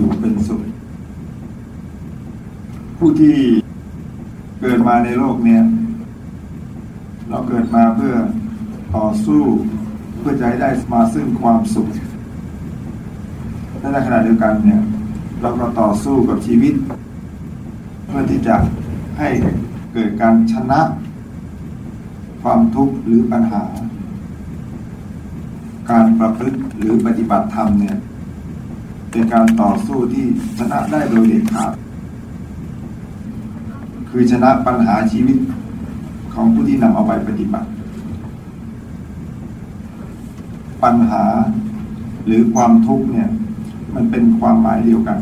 อยู่เป็นสุข ผู้ที่เกิดมาในโลกเนี้ยเราเกิดมาเพื่อต่อสู้เพื่อจะให้ได้มาซึ่งความสุขและในขณะเดียวกันเนี่ย เราก็ต่อสู้กับชีวิต เพื่อที่จะให้เกิดการชนะ ความทุกข์หรือปัญหา การประพฤติหรือปฏิบัติธรรมเนี่ย เป็นการต่อสู้ที่ชนะได้โดยเด็ดขาด คือชนะปัญหาชีวิตของผู้ที่นำเอาไปปฏิบัติ ปัญหาหรือความทุกข์เนี่ย มันเป็นความหมายเดียวกัน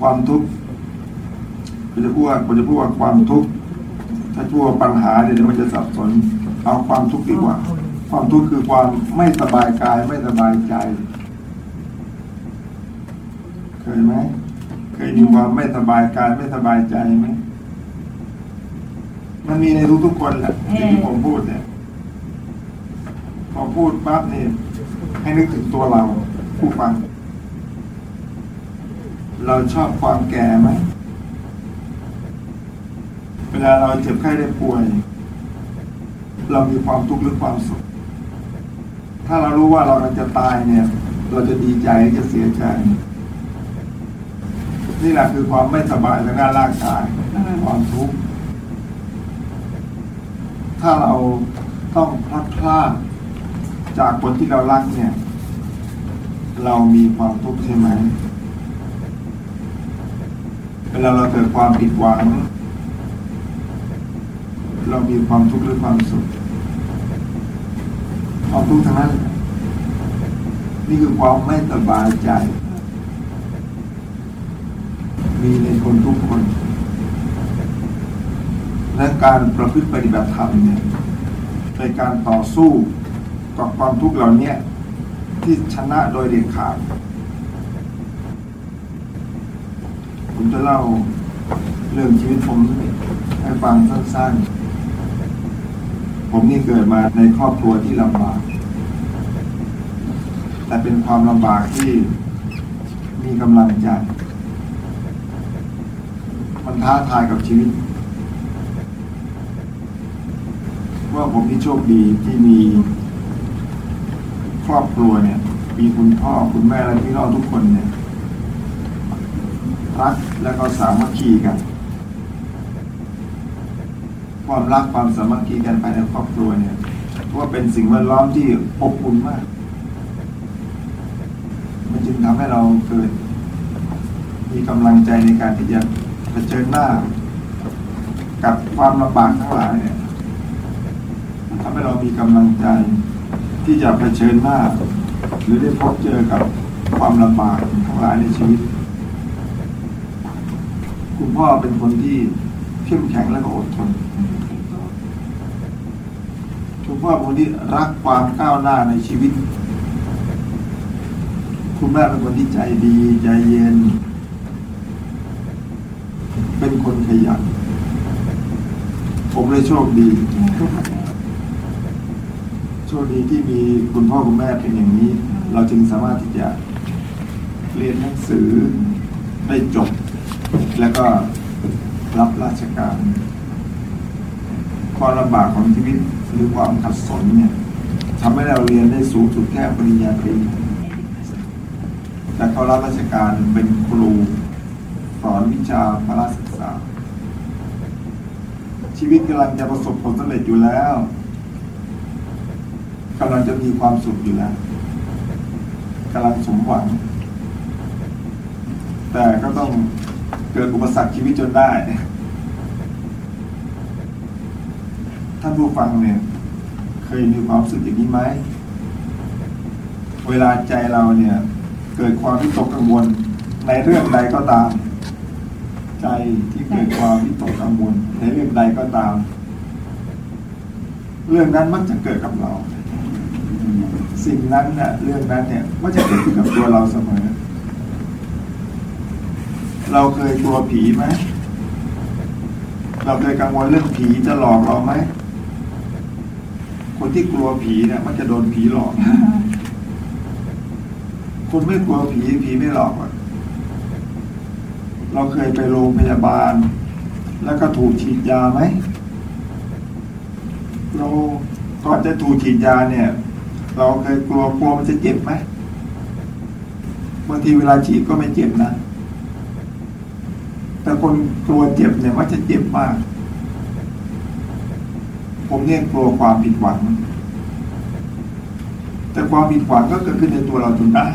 ความทุกข์จะพูดว่าจะพูดว่าความทุกข์ถ้าพูดว่าปัญหาเดี๋ยวมันจะสับสนเอาความทุกข์ดีกว่า ความทุกข์คือความไม่สบายกายไม่สบายใจ เคยไหมเคยมีความไม่สบายกายไม่สบายใจไหมมันมีในทุกๆคนแหละที่ผมพูดเนี่ยพอพูดปั๊บนี่ให้นึกถึงตัวเราผู้ฟัง เราชอบความแก่ไหมเวลาเราเจ็บไข้ได้ป่วย เรามีความทุกข์หรือความสุข ถ้าเรารู้ว่าเราจะตายเนี่ย เราจะดีใจหรือจะเสียใจ นี่แหละคือความไม่สบายทางด้านร่างกายความทุกข์ถ้าเราต้องพลัดพรากจากคนที่เรารักเนี่ย เรามีความทุกข์ใช่ไหมเวลาเราเกิดความผิดหวัง เรามีความทุกข์หรือความสุข ความทุกข์ทั้งนั้น นี่คือความไม่สบายใจ มีในคนทุกคน และการประพฤติปฏิบัติธรรมเนี่ยในการต่อสู้กับความทุกข์เหล่านี้ที่ชนะโดยเด็ดขาด ผมจะเล่าเรื่องชีวิตผมให้ฟังสั้นๆ ผมนี่เกิดมาในครอบครัวที่ลำบาก แต่เป็นความลำบากที่มีกำลังใจ มันท้าทายกับชีวิต ว่าผมนี่โชคดีที่มีครอบครัวเนี่ย มีคุณพ่อคุณแม่และพี่น้องทุกคนเนี่ย รักและก็สามัคคีกัน ความรักความสามัคคีกันภายในครอบครัวเนี่ยว่าเป็นสิ่งแวดล้อมที่อบอุ่นมาก มันจึงทำให้เราเกิด มีกำลังใจในการที่จะเผชิญหน้า กับความลำบากทั้งหลายเนี่ยทำให้เรามีกำลังใจที่จะเผชิญหน้า หรือได้พบเจอกับความลำบากทั้งหลายในชีวิต คุณพ่อเป็นคนที่เข้มแข็งและก็อดทน คุณพ่อเป็นคนที่รักความก้าวหน้าในชีวิต คุณแม่เป็นคนที่ใจดี ใจเย็น เป็นคนขยัน ผมเลยโชคดีโชคดีที่มีคุณพ่อคุณแม่เป็นอย่างนี้ เราจึงสามารถที่จะเรียนหนังสือได้จบ แล้วก็รับราชการ ความลำบากของชีวิต หรือความขัดสนเนี่ยทำให้เราเรียนได้สูงสุดแค่ปริญญาตรีแต่เขารับราชการเป็นครูสอนวิชาพระศึกษา ชีวิตกำลังจะประสบผลสำเร็จอยู่แล้วกำลังจะมีความสุขอยู่แล้วกำลังสมหวัง แต่ก็ต้องเกิดอุปสรรคชีวิตจนได้ ท่านผู้ฟังเนี่ยเคยมีความรู้สึกอย่างนี้ไหม เวลาใจเราเนี่ย เกิดความวิตกกังวลในเรื่องใดก็ตาม ใจที่เกิดความวิตกกังวลในเรื่องใดก็ตาม เรื่องนั้นมักจะเกิดกับเรา สิ่งนั้นเนี่ยเรื่องนั้นเนี่ยมักจะเกิดขึ้นกับตัวเราเสมอ เราเคยกลัวผีไหมเราเคยกังวลเรื่องผีจะหลอกเราไหม คนที่กลัวผีเนี่ยมันจะโดนผีหลอกคนไม่กลัวผีผีไม่หลอกอะเราเคยไปโรงพยาบาล แล้วก็ถูกฉีดยาไหมเราก่อนจะถูกฉีดยาเนี่ย เราเคยกลัวกลัวมันจะเจ็บไหมบางทีเวลาฉีดก็ไม่เจ็บนะ แต่คนกลัวเจ็บเนี่ยมักจะเจ็บมาก ผมเนี่ยกลัวความผิดหวัง แต่ความผิดหวังก็เกิดขึ้นในตัวเราจนได้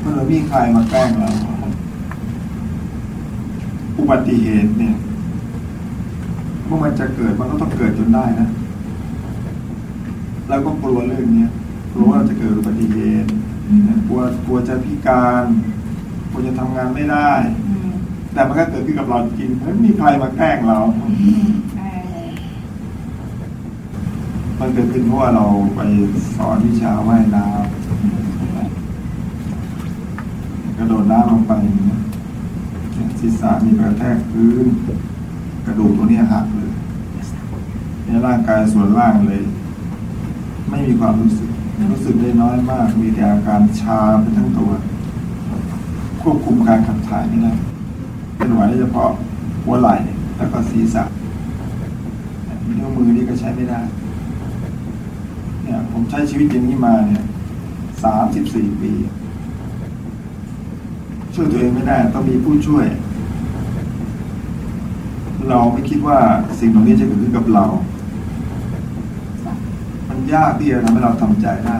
เมื่อเรามีใครมาแกล้งเราอุบัติเหตุเนี่ยเมื่อมันจะเกิดมันก็ต้องเกิดจนได้นะแล้วก็กลัวเรื่องเนี้ยกลัวว่าเราจะเกิดอุบัติเหตุกลัวกลัวจะพิการกลัวจะทำงานไม่ได้ แต่มันก็เกิดขึ้นกับเราจริงไม่มีใครมาแกล้งเรา มันเกิดขึ้นเพราะว่าเราไปสอนวิชาว่ายน้ำกระโดดน้ำลงไปศีรษะมีกระแทกพื้นกระดูกตัวนี้หักเลยในร่างกายส่วนล่างเลย ไม่มีความรู้สึก รู้สึกได้น้อยมาก มีแต่อาการชาไปทั้งตัว ควบคุมการขับถ่ายไม่ได้เป็นไหวเฉพาะหัวไหล่แล้วก็ศีรษะนิ้วมือนี่ก็ใช้ไม่ได้ ผมใช้ชีวิตอย่างนี้มาเนี่ยสามสิบสี่ปี ช่วยตัวเองไม่ได้ ต้องมีผู้ช่วย เราไม่คิดว่าสิ่งเหล่านี้จะเกิดขึ้นกับเรา มันยากที่จะทำให้เราทำใจได้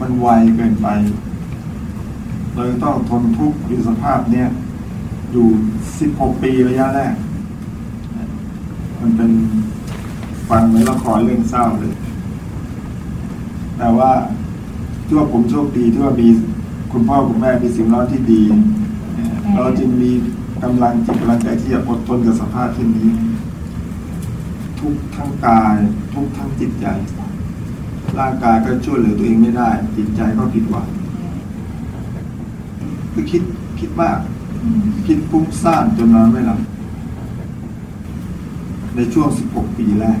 มันไวเกินไปเราต้องทนทุกข์อยู่สภาพเนี้ยอยู่สิบหกปีระยะแรก มันเป็นฟังเหมือนละครเรื่องเศร้าเลย แต่ว่าที่ว่าผมโชคดีที่ว่ามีคุณพ่อคุณแม่มีสิ่งล้อที่ดี เราจึงมีกำลังจิตกำลังใจที่จะอดทนกับสภาพเช่นนี้ ทุกทั้งกาย ทุกทั้งจิตใจ ร่างกายก็ช่วยเหลือตัวเองไม่ได้ จิตใจก็ผิดหวังคือคิดคิดมาก คิดฟุ้งซ่านจนนอนไม่หลับในช่วง 16 ปีแรก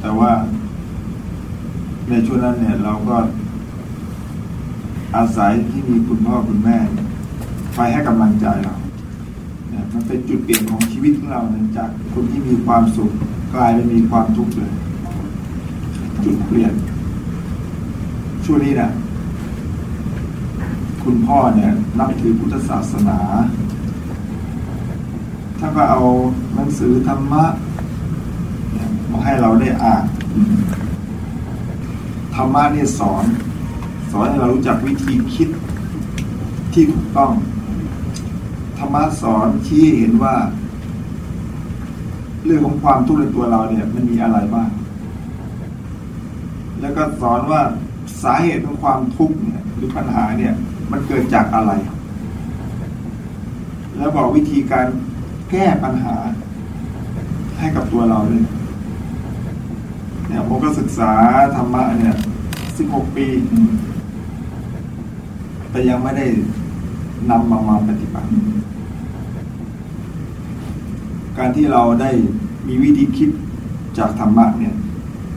แต่ว่า ในช่วงนั้นเนี่ยเราก็อาศัยที่มีคุณพ่อคุณแม่ไปให้กำลังใจเราเนี่ยมันเป็นจุดเปลี่ยนของชีวิตของเราเนี่ยจากคนที่มีความสุขกลายเป็นมีความทุกข์เลย จุดเปลี่ยน ช่วงนี้นะคุณพ่อเนี่ยนับถือพุทธศาสนาท่านก็เอาหนังสือธรรมะมาให้เราได้อ่าน ธรรมะเนี่ยสอน สอนให้เรารู้จักวิธีคิดที่ถูกต้องธรรมะสอนชี้เห็นว่า เรื่องของความทุกข์ในตัวเราเนี่ย มันมีอะไรบ้าง แล้วก็สอนว่าสาเหตุของความทุกข์เนี่ยหรือปัญหาเนี่ย มันเกิดจากอะไร แล้วบอกวิธีการแก้ปัญหาให้กับตัวเราเลย เนี่ยผมก็ศึกษาธรรมะเนี่ยสิบหกปี แต่ยังไม่ได้นำมามาปฏิบัติ การที่เราได้มีวิธีคิดจากธรรมะเนี่ย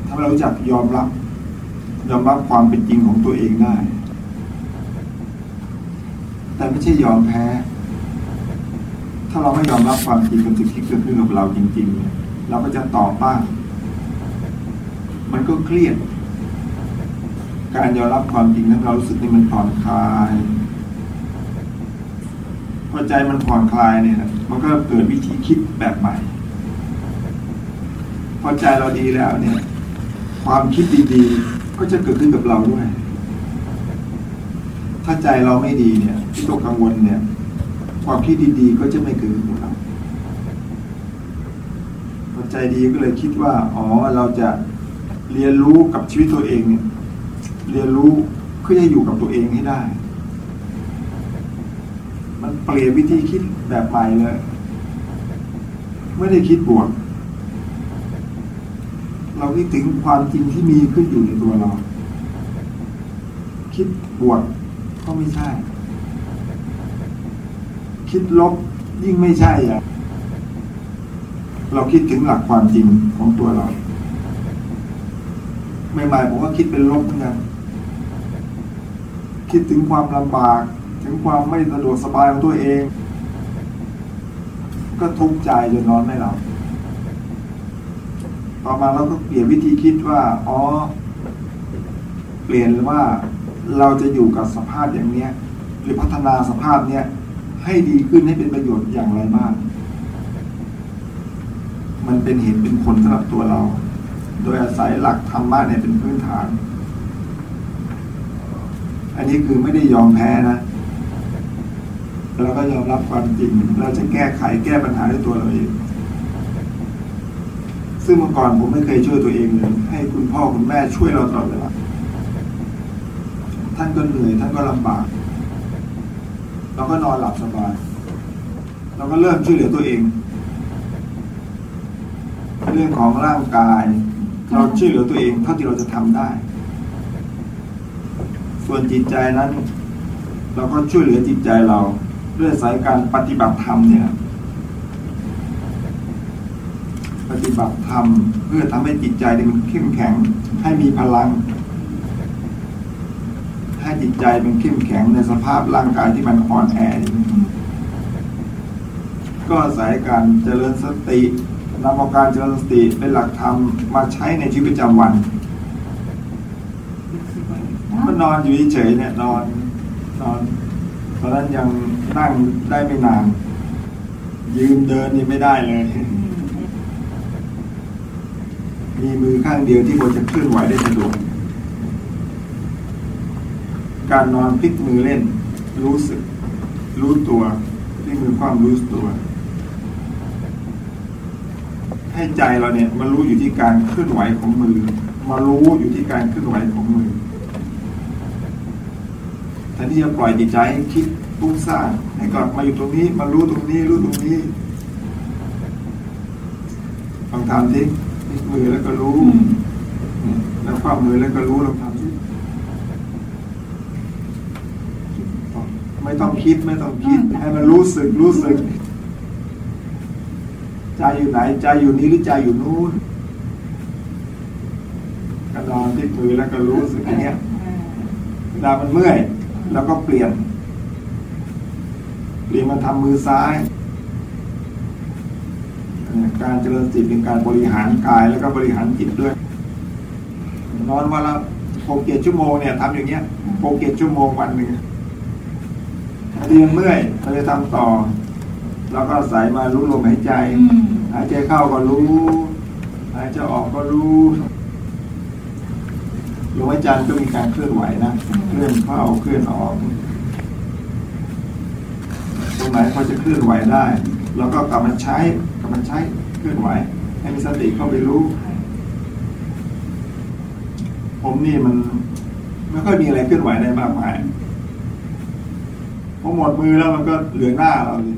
ทำให้เรารู้จักยอมรับ ยอมรับความเป็นจริงของตัวเองได้ แต่ไม่ใช่ยอมแพ้ ถ้าเราไม่ยอมรับความจริงกับสิ่งที่เกิดขึ้นกับเราจริง ๆเนี่ยเราก็จะต่อต้าน มันก็เครียด การยอมรับความจริงนั้นเรารู้สึกนี่มันผ่อนคลายพอใจมันผ่อนคลายเนี่ย มันก็เกิดวิธีคิดแบบใหม่ พอใจเราดีแล้วเนี่ย ความคิดดีๆ ก็จะเกิดขึ้นกับเราด้วย ถ้าใจเราไม่ดีเนี่ยที่ตกกังวลเนี่ย ความคิดดีๆ ก็จะไม่เกิดขึ้นกับเรามันใจดีก็เลยคิดว่า อ๋อ เราจะ เรียนรู้กับชีวิตตัวเองเนี่ย เรียนรู้เพื่อจะอยู่กับตัวเองให้ได้ มันเปลี่ยนวิธีคิดแบบใหม่เลยไม่ได้คิดบวก เราคิดถึงความจริงที่มีขึ้นอยู่ในตัวเรา คิดบวกก็ไม่ใช่ คิดลบยิ่งไม่ใช่อะ เราคิดถึงหลักความจริงของตัวเรา ใหม่ๆผมก็คิดเป็นลบเหมือนกันคิดถึงความลำบาก ถึงความไม่สะดวกสบายของตัวเอง ก็ทุกข์ใจจนนอนไม่หลับต่อมาเราก็เปลี่ยนวิธีคิดว่า อ๋อ เปลี่ยนว่าเราจะอยู่กับสภาพอย่างเนี้ย หรือพัฒนาสภาพเนี้ยให้ดีขึ้นให้เป็นประโยชน์อย่างไรบ้าง มันเป็นเหตุเป็นผลสำหรับตัวเรา โดยอาศัยหลักธรรมะเนี่ยเป็นพื้นฐาน อันนี้คือไม่ได้ยอมแพ้นะเราก็ยอมรับความจริง เราจะแก้ไขแก้ปัญหาด้วยตัวเราเอง ซึ่งเมื่อก่อนผมไม่เคยช่วยตัวเองเลย ให้คุณพ่อคุณแม่ช่วยเราตลอดเวลาท่านก็เหนื่อยท่านก็ลำบาก เราก็นอนหลับสบาย เราก็เริ่มช่วยเหลือตัวเอง เรื่องของร่างกาย เราช่วยเหลือตัวเองเท่าที่เราจะทำได้ ส่วนจิตใจนั้น เราก็ช่วยเหลือจิตใจเราด้วยสายการปฏิบัติธรรมเนี่ย ปฏิบัติธรรมเพื่อทำให้จิตใจมันเข้มแข็ง ให้มีพลัง ให้จิตใจมันเข้มแข็งในสภาพร่างกายที่มันอ่อนแอก็อายการเจริญสติ นำเอาการเจริญสติเป็นหลักธรรมมาใช้ในชีวิตประจำวันมันนอนอยู่เฉยเนี่ยนอนนอนตอนนั้นยังนั่งได้ไม่นาน ยืนเดินนี่ไม่ได้เลย มีมือข้างเดียวที่พอจะเคลื่อนไหวได้สะดวกการนอนพลิกมือเล่น รู้สึก รู้ตัวนี่คือความรู้ตัว ให้ใจเราเนี่ยมารู้อยู่ที่การเคลื่อนไหวของมือ มารู้อยู่ที่การเคลื่อนไหวของมือแทนที่จะปล่อยจิตใจให้คิดฟุ้งซ่านให้กลับมาอยู่ตรงนี้ มารู้ตรงนี้ รู้ตรงนี้ลองทำสิพลิกมือแล้วก็รู้แล้วความมือแล้วก็รู้ลองทำสิไม่ต้องคิดไม่ต้องคิดให้มันรู้สึกรู้สึก ใจอยู่ไหน ใจอยู่นี้หรือใจอยู่นู้นก็นอนที่มือแล้วก็รู้สึกอย่างเงี้ยเวลามันเมื่อย แล้วก็เปลี่ยน เปลี่ยนมาทำมือซ้ายการเจริญจิตเป็นการบริหารกายแล้วก็บริหารจิตด้วย นอนวันละหกเจ็ดชั่วโมงเนี่ยทำอย่างเงี้ยหกเจ็ดชั่วโมงวันหนึ่งเรียนเมื่อยเราจะทำต่อ แล้วก็ใส่มารู้ลมหายใจ หายใจเข้าก็รู้ หายใจออกก็รู้ลมหายใจก็มีการเคลื่อนไหวนะ เคลื่อนเข้าเคลื่อนออก ตรงไหนพอจะเคลื่อนไหวได้แล้วก็กลับมาใช้กลับมาใช้เคลื่อนไหว ให้มีสติเข้าไปรู้ ผมนี่มันไม่ค่อยมีอะไรเคลื่อนไหวได้มากมายพอหมดมือแล้วมันก็เหลือหน้าเราเลย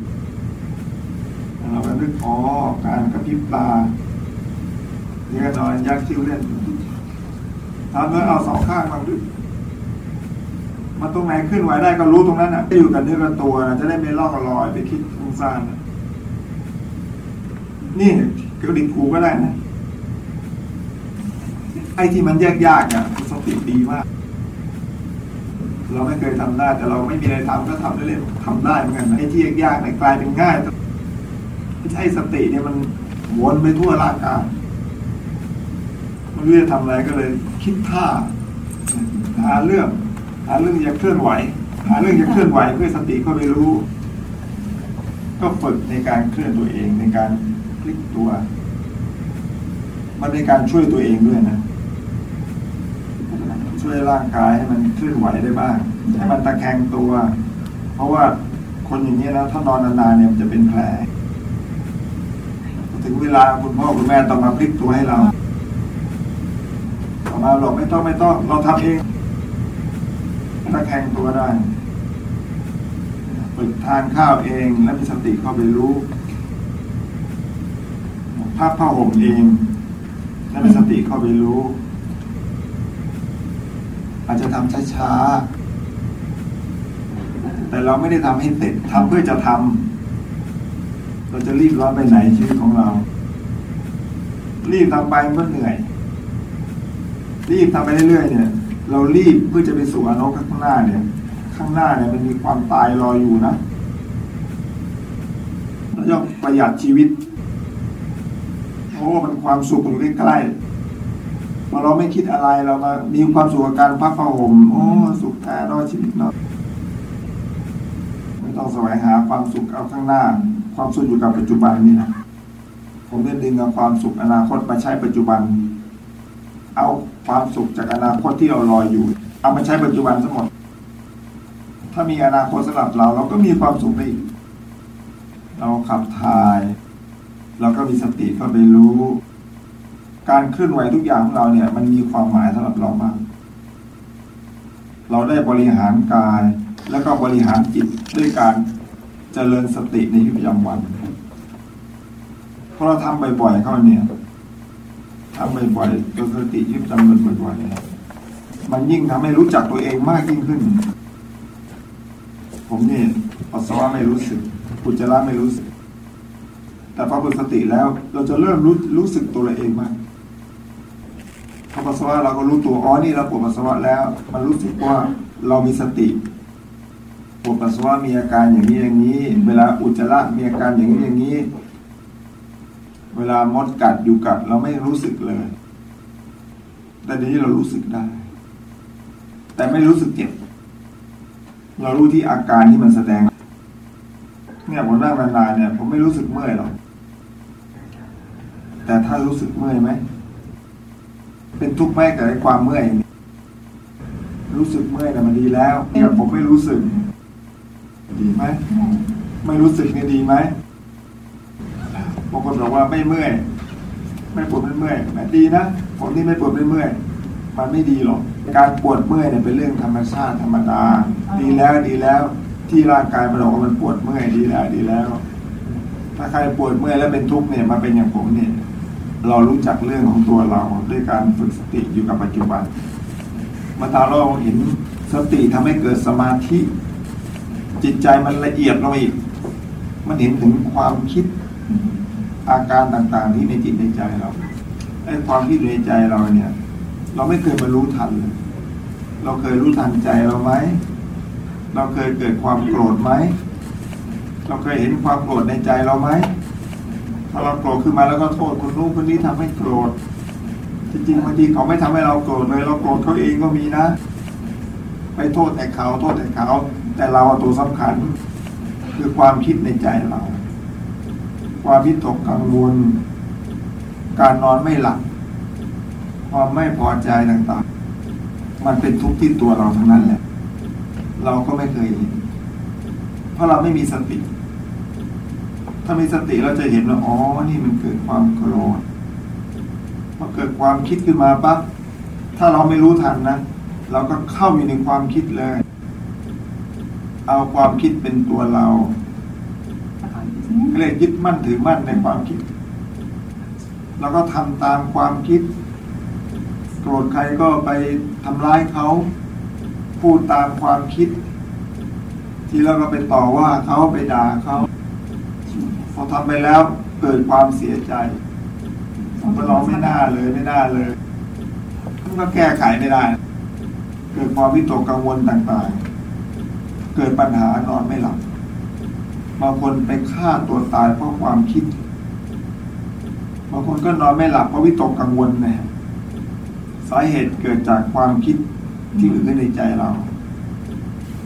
นึกอ๋อการกระพริบตาเนี่ยนอนยักคิ้วเล่นทำแล้วเอาสองข้างบางดึกมาตรงไหนขึ้นไหวได้ก็รู้ตรงนั้นนะจะอยู่กันเนื้อกันตัวนะจะได้ไม่ล่องลอยไปคิดฟุ้งซ่านนี่กระดิกหูก็ได้นะไอ้ที่มันยากๆเนี่ยสติดีมาก เราไม่เคยทำได้ แต่เราไม่มีอะไรทำก็ทำเล่นๆทำได้เหมือนกันไอ้ที่ยากๆเนี่ยกลายเป็นง่าย ใช่สติเนี่ยมันวนไปทั่วร่างกายไม่รู้จะทำอะไรก็เลย คิดท่า หาเรื่องหาเรื่องจะเคลื่อนไหว หาเรื่องจะเคลื่อนไหวเพื่อสติเข้าไปรู้ ก็ฝึกในการเคลื่อนตัวเองในการพลิกตัว มันเป็นการช่วยตัวเองด้วยนะช่วยร่างกายให้มันเคลื่อนไหวได้บ้าง ให้มันตะแคงตัว เพราะว่าคนอย่างนี้นะถ้านอนนานๆเนี่ยมันจะเป็นแผล ถึงเวลาคุณพ่อคุณแม่ต้องมาพลิกตัวให้เราออกมาหลบไม่ต้องไม่ต้อง เราทำเองตะแคงตัวได้ฝึกทานข้าวเองแล้วมีสติเข้าไปรู้ภาพผ้าห่มเองแล้วมีสติเข้าไปรู้ อาจจะทำช้าๆแต่เราไม่ได้ทำให้เสร็จทำเพื่อจะทำ เราจะรีบร้อนไปไหนชีวิตของเรา รีบทำไปก็เหนื่อย รีบทำไปเรื่อยๆเนี่ย เรารีบเพื่อจะไปสู่อนกข้างหน้าเนี่ย ข้างหน้าเนี่ยมันมีความตายรออยู่นะเราต้องประหยัดชีวิตโอ้มันความสุขอยู่ใกล้ๆพอเราไม่คิดอะไรเรามามีความสุขกับการพักผ้าห่มโอ้สุขแท้รอชีวิตเนาะไม่ต้องแสวงหาความสุขเอาข้างหน้า ความสุขอยู่กับปัจจุบันนี่นะผมเล่นดึงเอาความสุขอนาคตมาใช้ปัจจุบัน เอาความสุขจากอนาคตที่เรารออยู่ เอามาใช้ปัจจุบันทั้งหมด ถ้ามีอนาคตสำหรับเรา เราก็มีความสุขได้อีกเราขับถ่าย เราก็มีสติเข้าไปรู้ การเคลื่อนไหวทุกอย่างของเราเนี่ย มันมีความหมายสำหรับเรามาก เราได้บริหารกาย แล้วก็บริหารจิตด้วยการ เจริญสติในชีวิตประจำวันพอเราทำบ่อยๆเข้าเนี่ยทำบ่อยๆจนสติชีวิตประจำวันบ่อยๆเนี่ยมันยิ่งทำให้รู้จักตัวเองมากยิ่งขึ้น ผมนี่ปัสสาวะไม่รู้สึกอุจจาระไม่รู้สึก แต่พอฝึกสติแล้ว เราจะเริ่มรู้รู้สึกตัวเราเองมากพอปัสสาวะเราก็รู้ตัวอ๋อนี่เราปวดปัสสาวะแล้ว มันรู้สึกว่าเรามีสติ วดปัสสาวะมีอาการอย่างนี้อย่างนี้ เวลาอุจจาระมีอาการอย่างนี้อย่างนี้ เวลามดกัดอยู่กัดเราไม่รู้สึกเลย แต่เดี๋ยวนี้เรารู้สึกได้ แต่ไม่รู้สึกเจ็บ เรารู้ที่อาการที่มันแสดง เนี่ยผมนั่งนานๆเนี่ยผมไม่รู้สึกเมื่อยหรอก แต่ถ้ารู้สึกเมื่อยไหม เป็นทุกข์ไหมกับความเมื่อยรู้สึกเมื่อยแต่มันดีแล้วเนี่ยผมไม่รู้สึก ดีไหมไม่รู้สึกเนี่ยดีไหมบางคนบอกว่าไม่เมื่อย ไม่ปวดไม่เมื่อยแหมดีนะผมที่ไม่ปวดไม่เมื่อย มันไม่ดีหรอก การปวดเมื่อยเนี่ยเป็นเรื่องธรรมชาติธรรมดา ดีแล้วดีแล้ว ที่ร่างกายมันบอกว่ามันปวดเมื่อยดีแล้วดีแล้ว ถ้าใครปวดเมื่อยแล้วเป็นทุกข์เนี่ยมาเป็นอย่างผมเนี่ย เรารู้จักเรื่องของตัวเราด้วยการฝึกสติอยู่กับปัจจุบันเมื่อตาเราเห็นสติทำให้เกิดสมาธิ จิตใจมันละเอียดลงอีก มันเห็นถึงความคิดอาการต่างๆที่ในจิตในใจเราไอ้ความคิดในใจเราเนี่ย เราไม่เคยมารู้ทันเลยเราเคยรู้ทันใจเราไหมเราเคยเกิดความโกรธไหมเราเคยเห็นความโกรธในใจเราไหมพอเราโกรธขึ้นมาแล้วก็โทษคนนู้นคนนี้ทำให้โกรธจริงๆบางทีเขาไม่ทำให้เราโกรธเลย เราโกรธเขาเองก็มีนะ ไปโทษแต่เขาโทษแต่เขา แต่เราตัวสำคัญ คือความคิดในใจเรา ความวิตกกังวล การนอนไม่หลับ ความไม่พอใจต่างๆ มันเป็นทุกข์ที่ตัวเราทั้งนั้นแหละ เราก็ไม่เคยเห็น เพราะเราไม่มีสติ ถ้ามีสติเราจะเห็นว่าอ๋อ นี่มันเกิดความโกรธพอเกิดความคิดขึ้นมาปั๊บถ้าเราไม่รู้ทันนะ เราก็เข้าอยู่ในความคิดเลย เอาความคิดเป็นตัวเราเรียกยึดมั่นถือมั่นในความคิด แล้วก็ทำตามความคิด โกรธใครก็ไปทำร้ายเขา พูดตามความคิด ที่เราก็ไปต่อว่าเขาไปด่าเขาพอทำไปแล้วเกิดความเสียใจเราไม่น่าเลยไม่น่าเลยก็แก้ไขไม่ได้ เกิดความวิตกกังวลต่างๆ เกิดปัญหานอนไม่หลับบางคนไปฆ่าตัวตายเพราะความคิด บางคนก็นอนไม่หลับเพราะวิตกกังวลนะสาเหตุเกิดจากความคิดที่เกิดขึ้นในใจเรา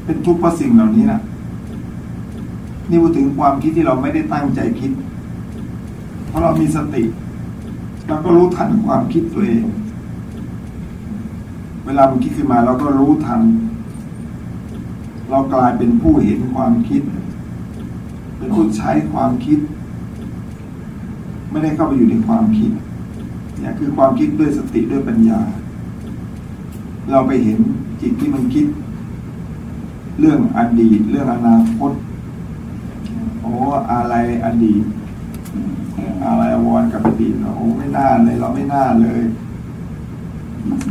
เป็นทุกข์เพราะสิ่งเหล่านี้นะนี่พูดถึงความคิดที่เราไม่ได้ตั้งใจคิด เพราะเรามีสติเราก็รู้ทันความคิดตัวเอง เวลามันคิดขึ้นมาเราก็รู้ทัน เรากลายเป็นผู้เห็นความคิด เป็นผู้ใช้ความคิด ไม่ได้เข้าไปอยู่ในความคิดเนี่ยคือความคิดด้วยสติด้วยปัญญา เราไปเห็นจิตที่มันคิด เรื่องอดีต เรื่องอนาคตโอ้อะไรอดีตอะไรวอวรกับอดีตโอ้ไม่น่าเลยเราไม่น่าเลย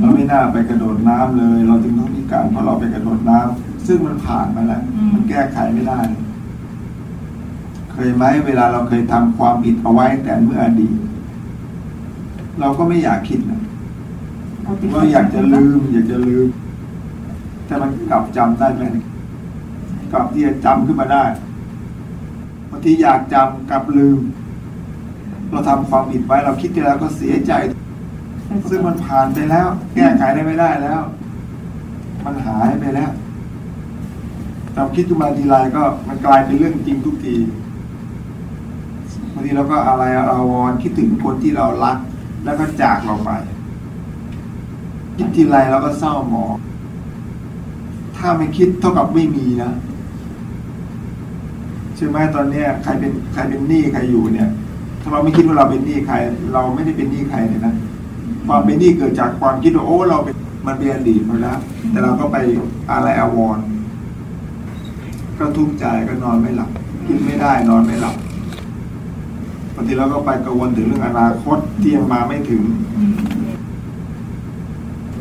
เราไม่น่าไปกระโดดน้ำเลย เราจึงต้องพิการเพราะเราไปกระโดดน้ำ ซึ่งมันผ่านมาแล้ว มันแก้ไขไม่ได้ เคยไหมเวลาเราเคยทำความผิดเอาไว้แต่เมื่ออดีตเราก็ไม่อยากคิดนะเราอยากจะลืม อยากจะลืม แต่มันกลับจำได้ไหมกลับที่จะจำขึ้นมาได้บางทีอยากจำกลับลืม เราทำความผิดไว้ เราคิดไปแล้วก็เสียใจ ซึ่งมันผ่านไปแล้ว แก้ไขได้ไม่ได้แล้ว มันหายไปแล้ว เราคิดขึ้นมาทีไรก็มันกลายเป็นเรื่องจริงทุกทีบางทีเราก็อะไรอาวรคิดถึงคนที่เรารัก แล้วก็จากเราไป คิดทีไรเราก็เศร้าหมองถ้าไม่คิดเท่ากับไม่มีนะใช่ไหมตอนเนี้ยใครเป็นใครเป็นหนี้ใครอยู่เนี่ย ถ้าเราไม่คิดว่าเราเป็นหนี้ใคร เราไม่ได้เป็นหนี้ใครเลยนะความเป็นหนี้เกิดจากความคิดว่าโอ้เราเป็นมันเป็นอดีตไปแล้วแต่เราก็ไปอะไรอาวร์ ก็ทุกข์ใจก็นอนไม่หลับกินไม่ได้นอนไม่หลับบางทีเราก็ไปกังวลถึงเรื่องอนาคตที่ยังมาไม่ถึง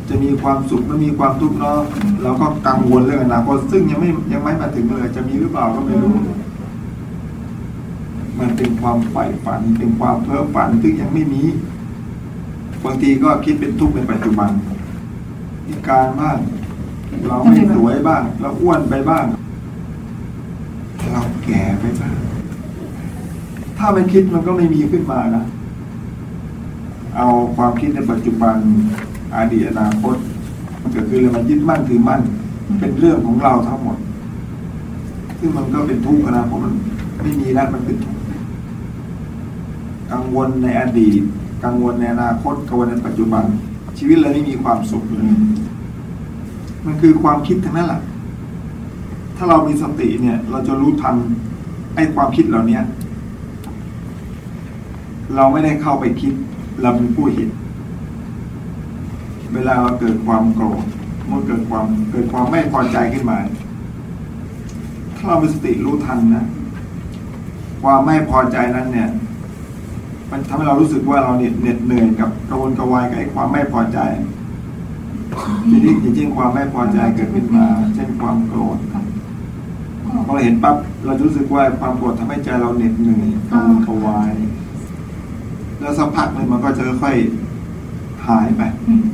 จะมีความสุขไม่มีความทุกข์เนาะเราก็กังวลเรื่องอนาคตซึ่งยังไม่ยังไม่มาถึงเลย จะมีหรือเปล่าก็ไม่รู้ มันเป็นความใฝ่ฝัน เป็นความเพ้อฝันซึ่งยังไม่มีบางทีก็คิดเป็นทุกข์ในปัจจุบันพิการบ้างเราไม่สวยบ้าง เราอ้วนไปบ้าง เราแก่ไปบ้างถ้าไม่คิดมันก็ไม่มีขึ้นมานะ เอาความคิดในปัจจุบันอดีตอนาคตมันเกิดขึ้นเลยมันยึดมั่นถือมั่น เป็นเรื่องของเราทั้งหมด ซึ่งมันก็เป็นทุกข์นะเพราะมันไม่มีแล้วมันเป็นทุกข์กังวลในอดีต กังวลในอนาคตกังวลในปัจจุบัน ชีวิตเราไม่มีความสุขเลยมันคือความคิดทั้งนั้นแหละ ถ้าเรามีสติเนี่ย เราจะรู้ทันไอ้ความคิดเหล่านี้เราไม่ได้เข้าไปคิด เราเป็นผู้เห็น เวลาเราเกิดความโกรธเมื่อเกิดความเกิดความไม่พอใจขึ้นมา ถ้าเรามีสติรู้ทันนะ ความไม่พอใจนั้นเนี่ย มันทำให้เรารู้สึกว่าเราเนี่ยเหน็ดเหนื่อยกับกระวนกระวายกับไอ้ความไม่พอใจทีนี้จริงๆความไม่พอใจเกิดขึ้นมา เช่นความโกรธ พอเราเห็นปั๊บเรารู้สึกว่าความโกรธทำให้ใจเราเหน็ดเหนื่อยกระวนกระวาย แล้วสักพักหนึ่งมันก็จะค่อยหายไป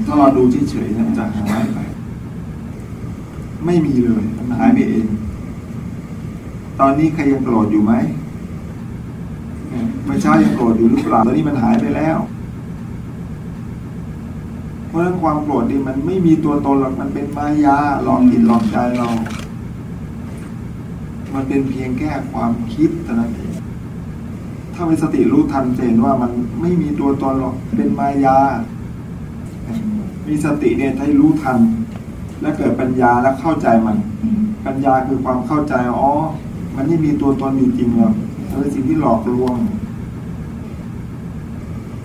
ถ้าเราดูเฉยๆมันจะหายไป ไม่มีเลยมันหายไปเอง ตอนนี้ใครยังโกรธอยู่ไหมเมื่อเช้ายังโกรธอยู่หรือเปล่าตอนนี้มันหายไปแล้ว เพราะฉะนั้นความโกรธนี่มันไม่มีตัวตนหรอกมันเป็นมายาหลอกจิตหลอกใจเรา มันเป็นเพียงแค่ความคิดเท่านั้นเองถ้ามีสติรู้ทันเห็นว่ามันไม่มีตัวตนหรอกเป็นมายา มีสติเนี่ยให้รู้ทัน และเกิดปัญญาและเข้าใจมัน ปัญญาคือความเข้าใจอ๋อมันไม่มีตัวตนอยู่จริงหรอกมันเป็นสิ่งที่หลอกลวง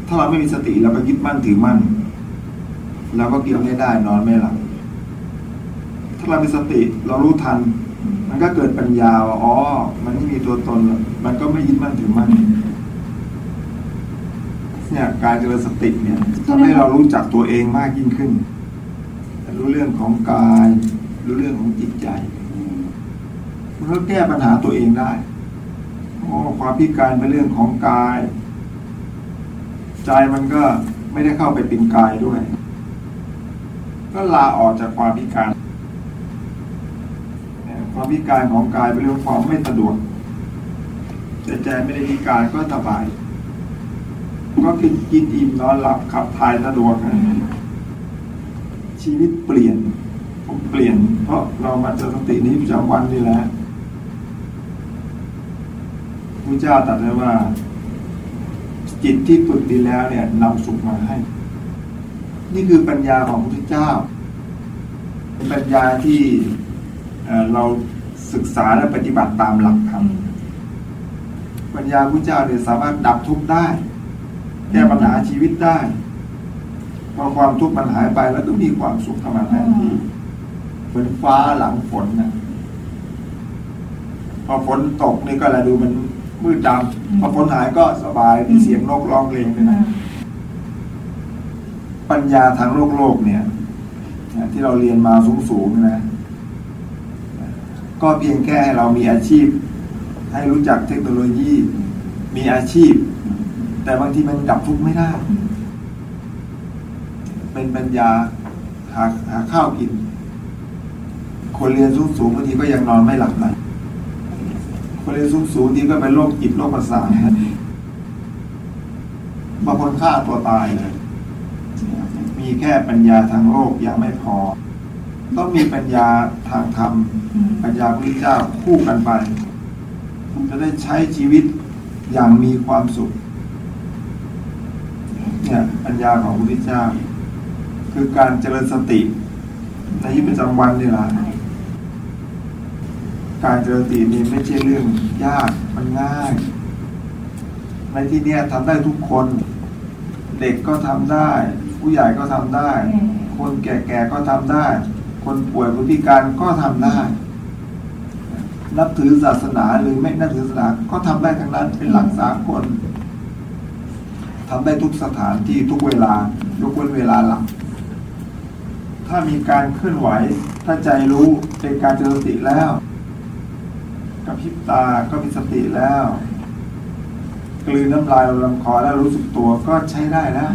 ถ้าเราไม่มีสติเราก็ยึดมั่นถือมั่นเราก็กินไม่ได้นอนไม่หลับถ้าเรามีสติเรารู้ทัน มันก็เกิดปัญญาว่าอ๋อ มันไม่มีตัวตน มันก็ไม่ยึดมั่นถือมั่นเนี่ยการเจริญสติเนี่ยทำให้เรารู้จักตัวเองมากยิ่งขึ้น รู้เรื่องของกาย รู้เรื่องของจิตใจ มันก็แก้ปัญหาตัวเองได้โอ้ความพิการเป็นเรื่องของกาย ใจมันก็ไม่ได้เข้าไปเป็นกายด้วย ก็ลาออกจากความพิการ พิการของกายเป็นเรื่องความไม่สะดวกแต่ใจไม่ได้พิการก็สบาย ก็กินกินอิ่มนอนหลับขับถ่ายสะดวกชีวิตเปลี่ยนผมเปลี่ยน เพราะเรามาเจอสตินี้ประจำวันนี่แหละพระเจ้าตรัสไว้ว่า จิตที่ฝึกดีแล้วเนี่ยนำสุขมาให้ นี่คือปัญญาของพระพุทธเจ้า เป็นปัญญาที่เรา ศึกษาและปฏิบัติตามหลักธรรมปัญญาพระเจ้าเนี่ยสามารถดับทุกข์ได้ แก้ปัญหาชีวิตได้พอความทุกข์มันหายไปแล้วก็มีความสุขเข้ามาแทนที่เหมือนฟ้าหลังฝนนะพอฝนตกนี่ก็อะไรดูมันมืดดำพอฝนหายก็สบายมีเสียงนกร้องเพลงด้วยนะปัญญาทางโลกโลกเนี่ยนะที่เราเรียนมาสูงสูงๆนะ ก็เพียงแค่ให้เรามีอาชีพ ให้รู้จักเทคโนโลยี มีอาชีพ แต่บางทีมันดับทุกข์ไม่ได้ เป็นปัญญาหาหาข้าวกิน คนเรียนสูงสูงบางทีก็ยังนอนไม่หลับเลยคนเรียนสูงสูงๆบางทีก็เป็นโรคจิตโรคประสาทบางคนฆ่าตัวตายเลยมีแค่ปัญญาทางโลกยังไม่พอ ต้องมีปัญญาทางธรรม ปัญญาพระพุทธเจ้าคู่กันไปจะได้ใช้ชีวิตอย่างมีความสุขเนี่ยปัญญาของพระพุทธเจ้า คือการเจริญสติ ในชีวิตประจำวันนี่แหละการเจริญสตินี่ไม่ใช่เรื่องยากมันง่าย ในที่เนี้ยทำได้ทุกคน เด็กก็ทำได้ ผู้ใหญ่ก็ทำได้ คนแก่ๆก็ทำได้ คนป่วยคนพิการก็ทำได้ นับถือศาสนาหรือไม่นับถือศาสนาก็ทำได้ทั้งนั้นเป็นหลักสากลทำได้ทุกสถานที่ทุกเวลายกเว้นเวลาหลับถ้ามีการเคลื่อนไหว ถ้าใจรู้เป็นการเจริญสติแล้วกับพิบตาก็มีสติแล้วกลืนน้ำลายลำคอแล้วรู้สึกตัวก็ใช้ได้แล้ว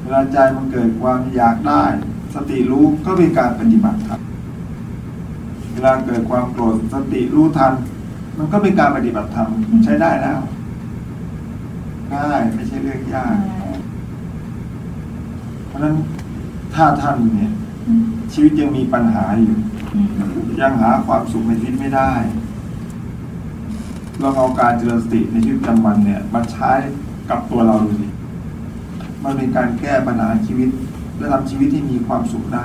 เวลาใจมันเกิดความอยากได้ สติรู้ก็เป็นการปฏิบัติครับเวลาเกิดความโกรธสติรู้ทัน มันก็เป็นการปฏิบัติธรรมใช้ได้แล้วง่ายไม่ใช่เรื่องยาก เพราะฉะนั้นถ้าท่านเนี่ย ชีวิตยังมีปัญหาอยู่ ยังหาความสุขในชีวิตไม่ได้ลองเอาการเจริญสติในชีวิตประจำวันเนี่ยมาใช้กับตัวเราดูสิมันเป็นการแก้ปัญหาชีวิต และทำชีวิตที่มีความสุขได้